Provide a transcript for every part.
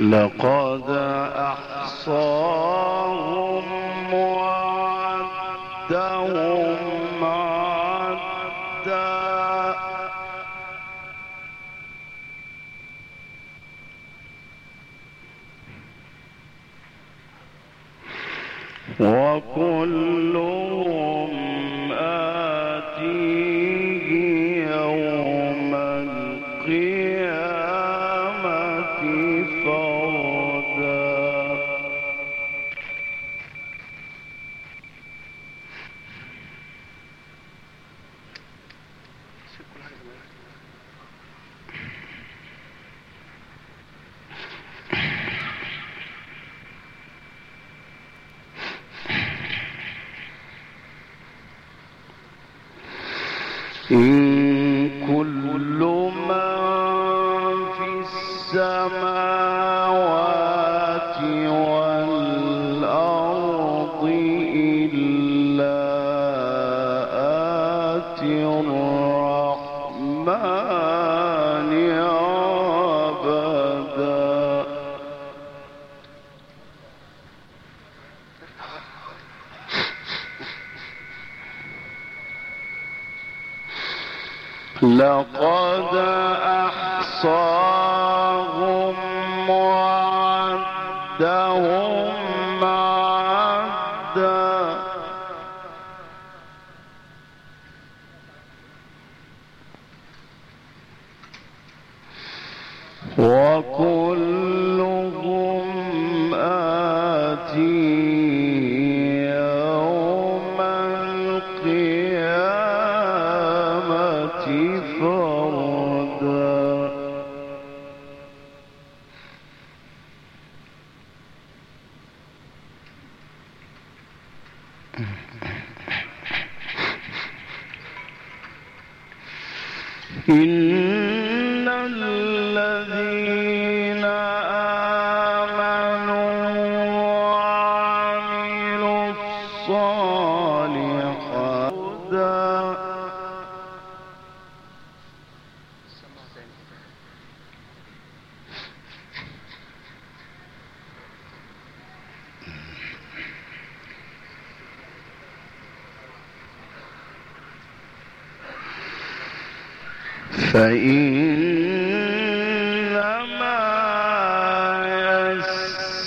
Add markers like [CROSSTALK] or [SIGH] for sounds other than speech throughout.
لقد أحصاهم لقد أحصاهم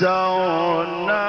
zone.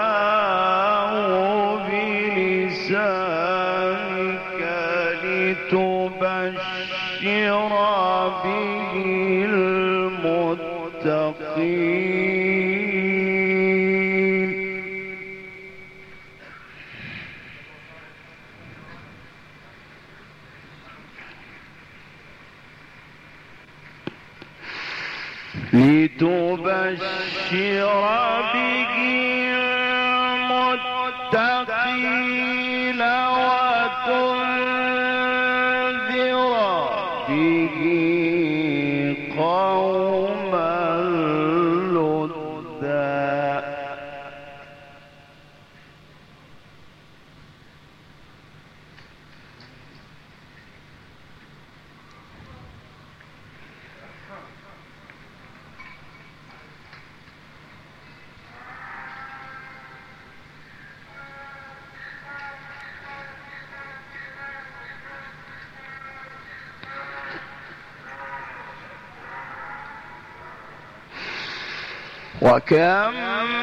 وكم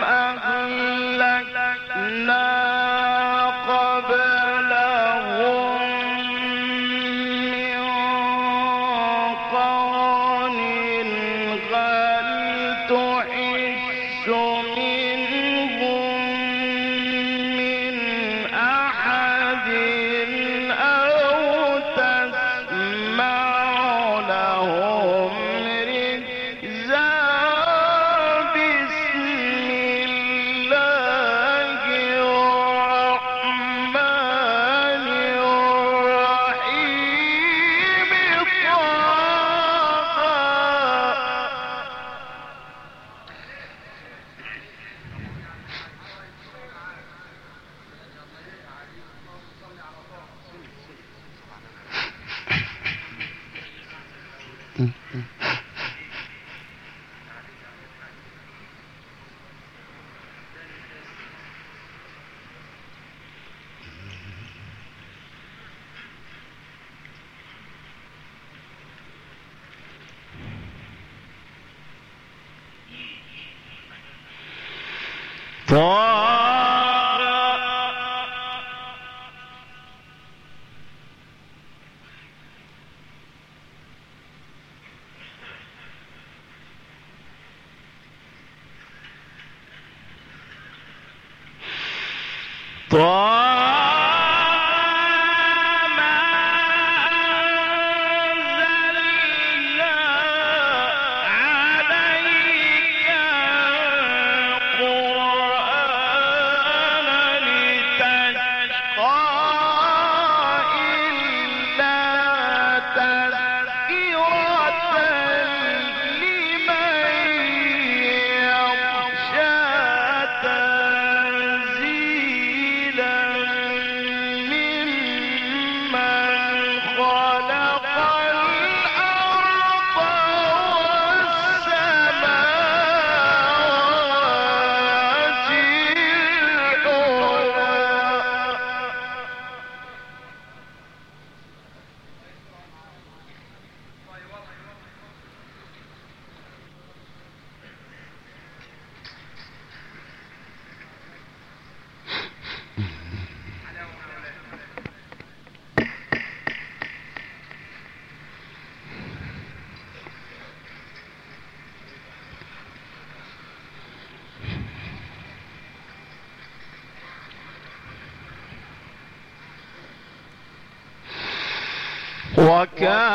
أهلكنا قبلهم من قرن هل وكم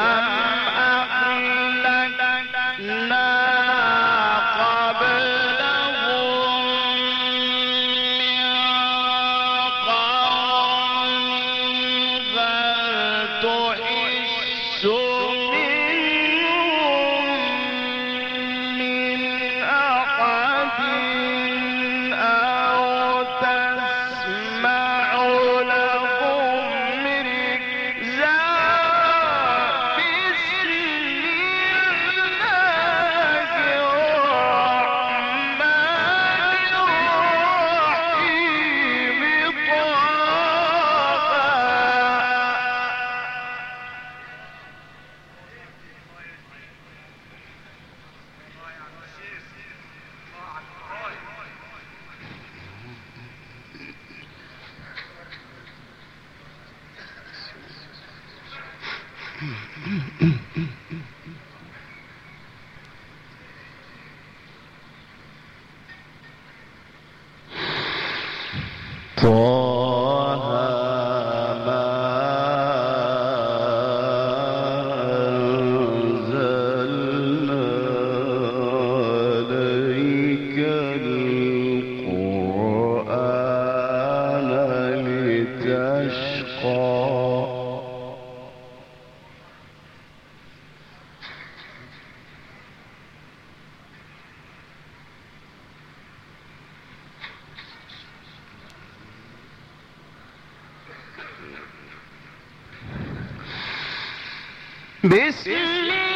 بسم الله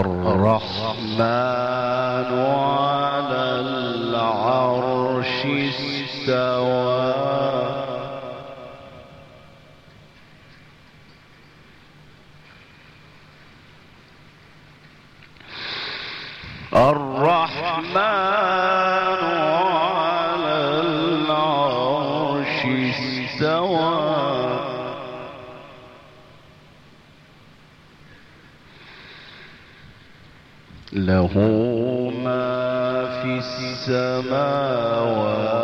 الرحمن على السماوات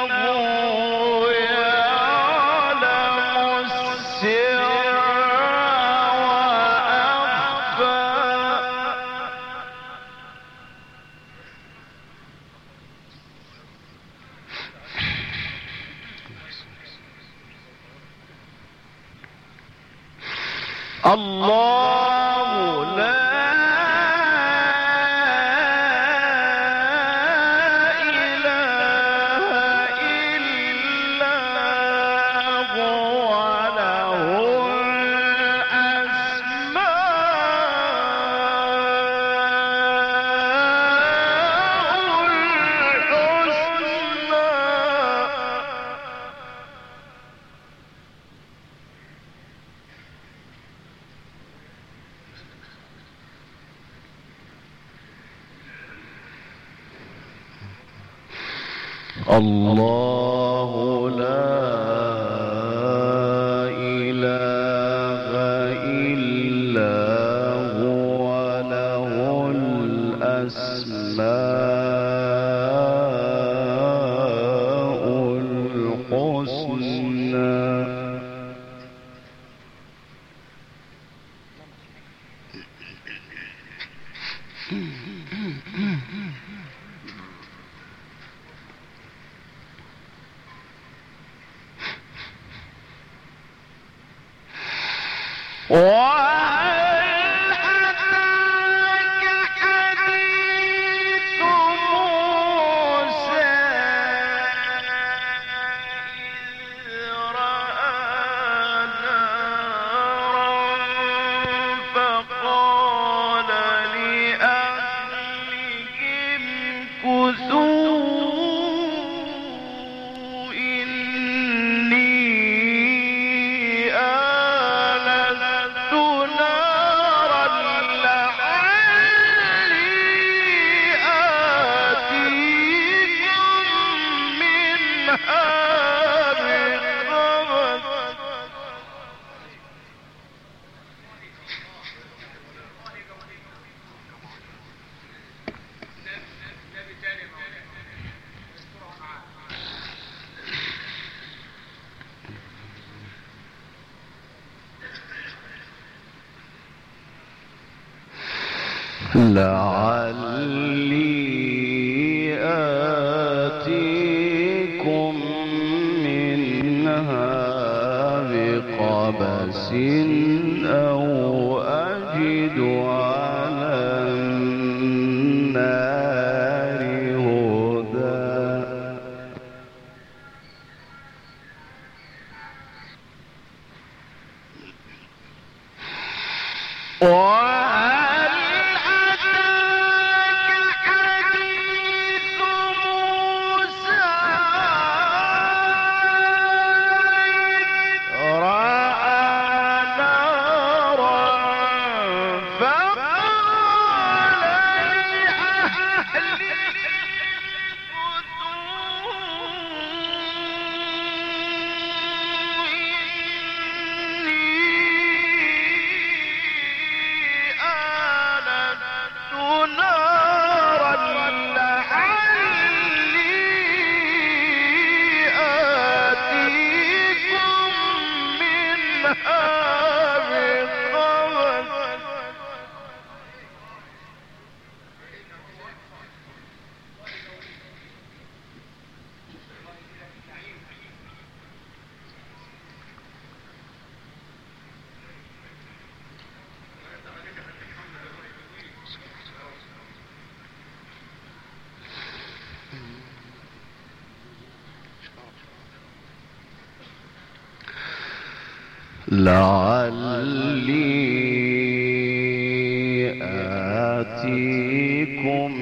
فإنه Mm-hmm. [CLEARS THROAT] بقبس أو أجد على لعلي آتيكم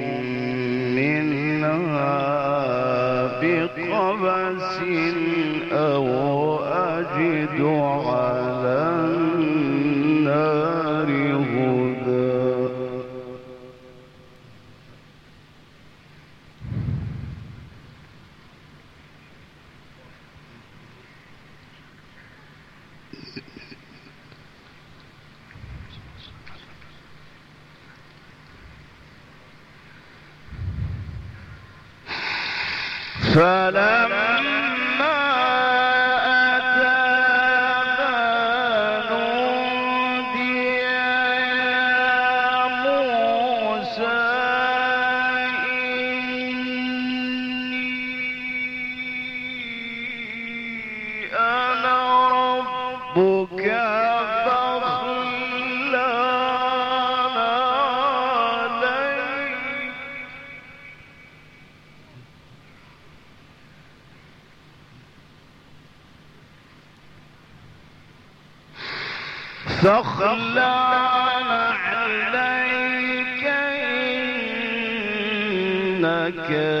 إنك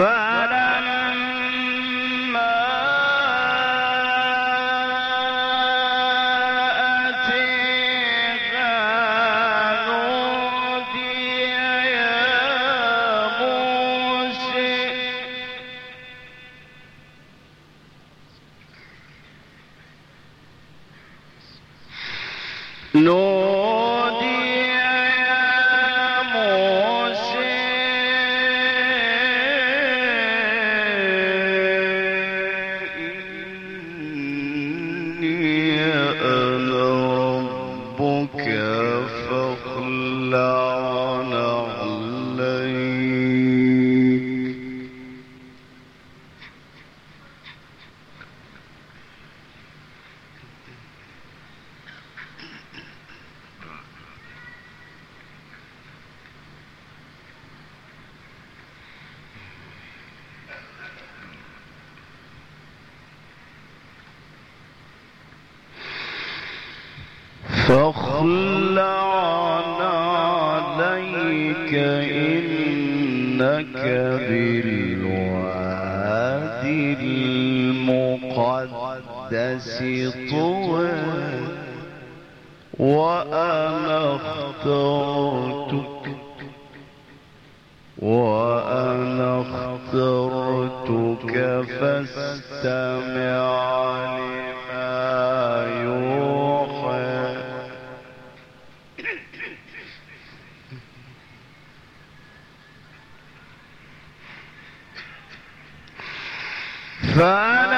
Bye. فاخلع عليك إنك بالواد المقدس. But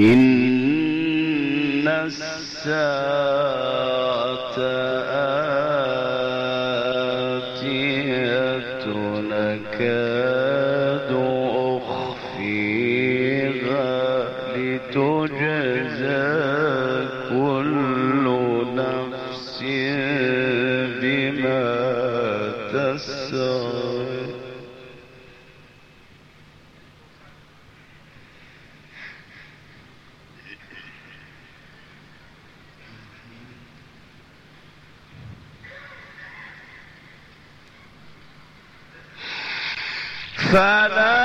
إن الساعة آتية نكاد أخفيها لتجزى كل نفس بما تسعى. فلا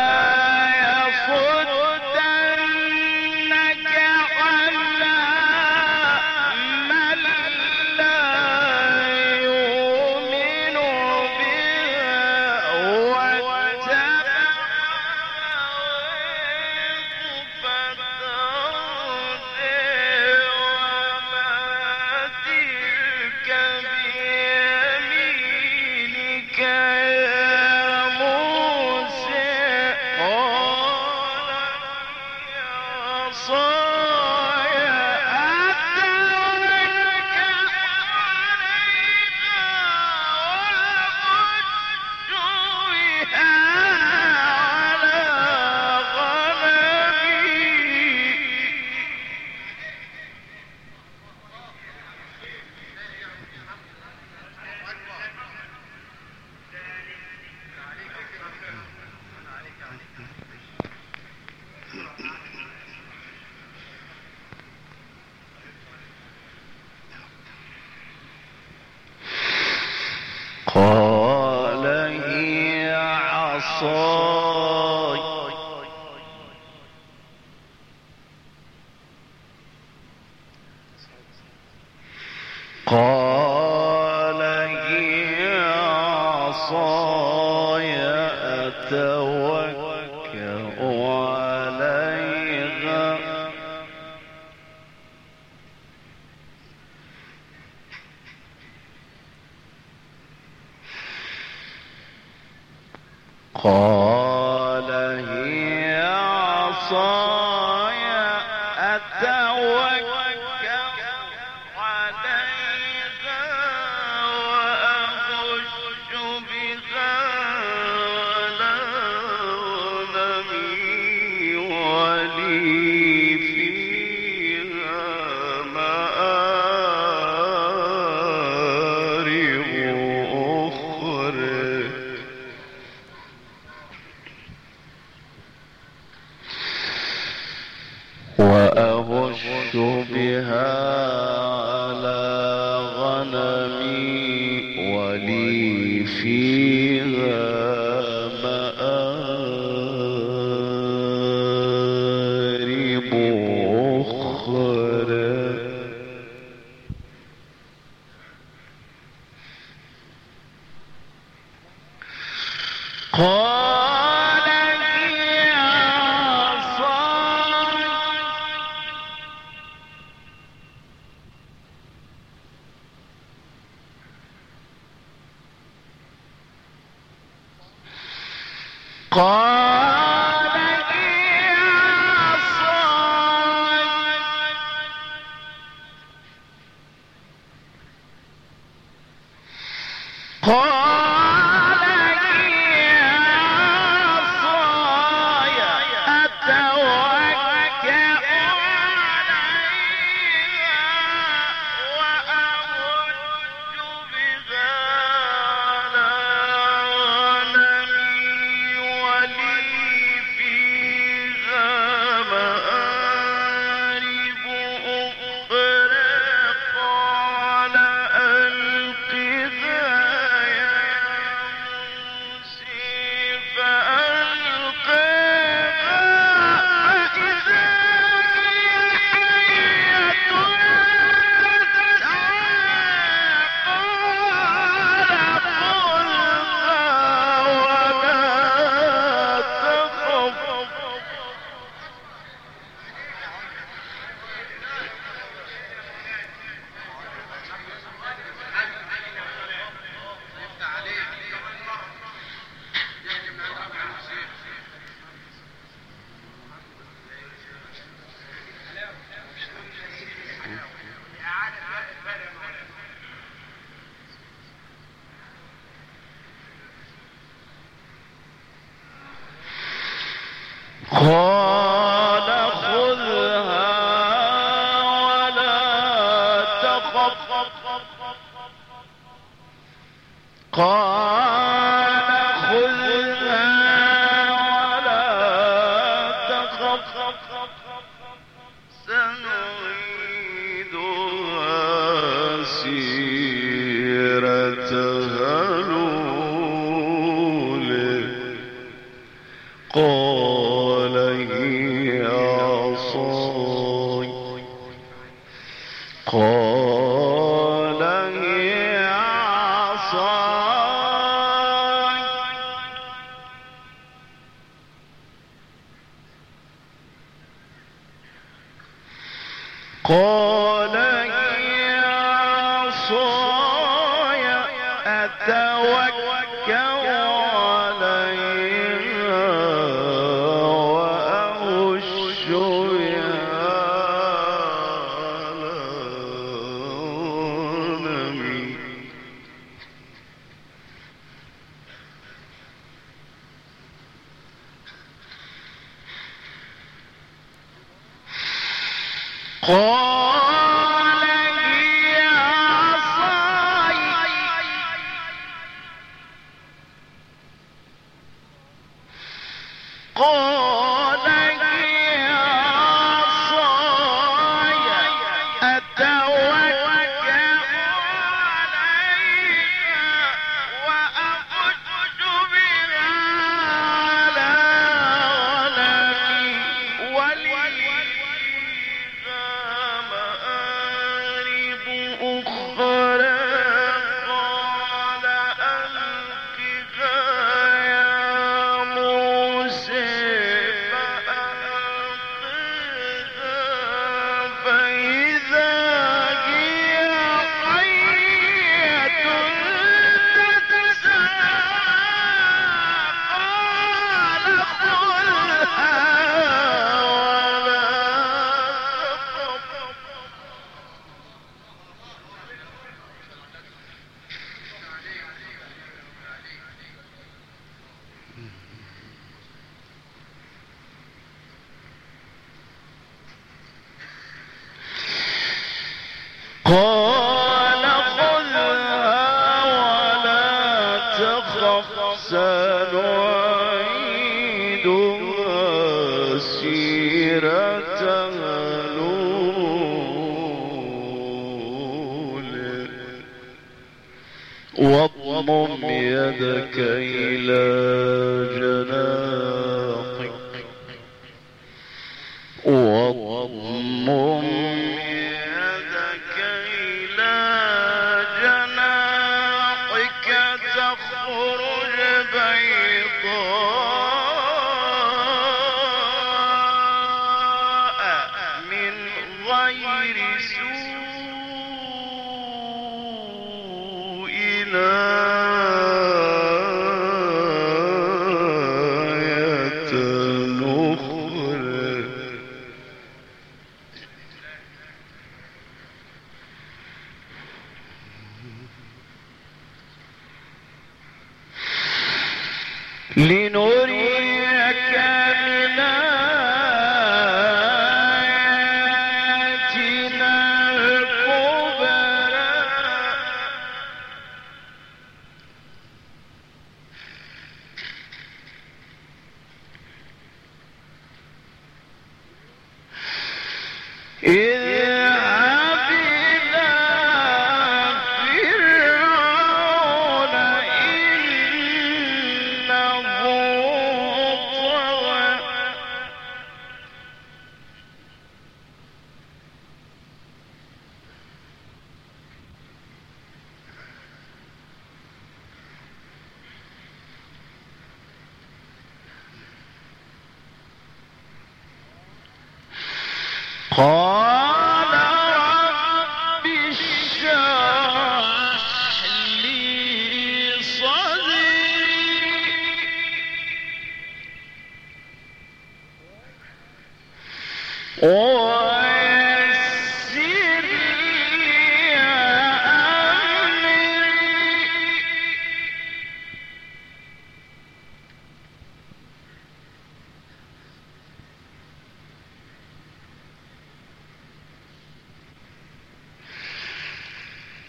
لنريك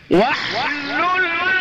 我，我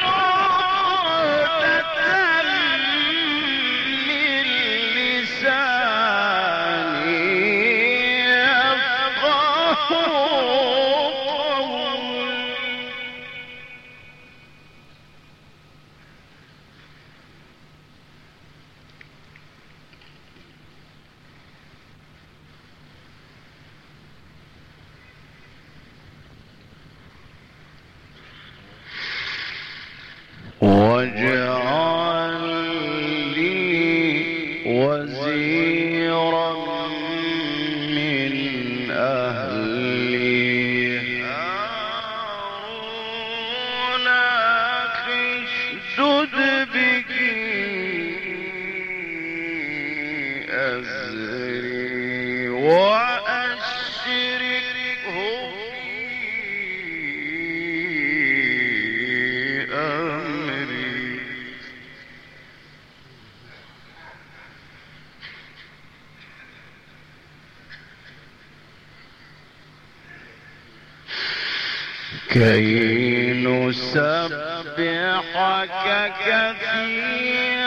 كي نسبحك كثيرا.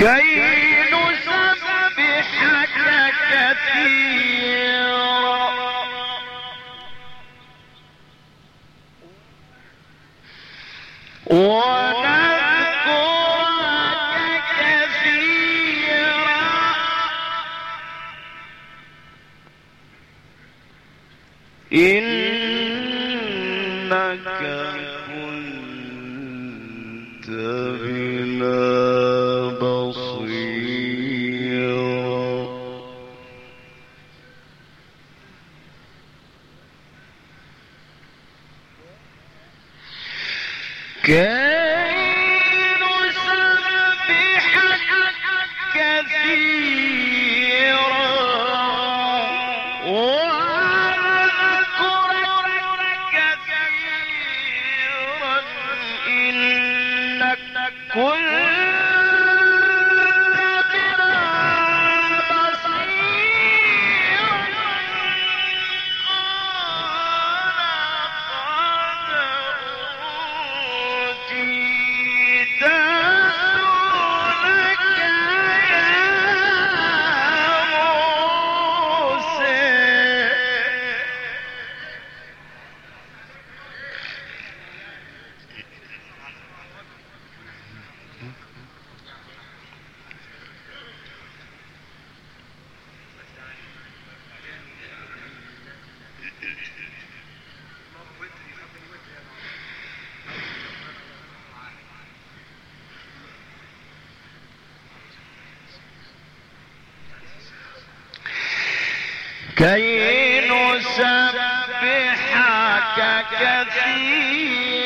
كي كثيرا. ونذكرك كثيرا. إنك كي نسبحك كثيرا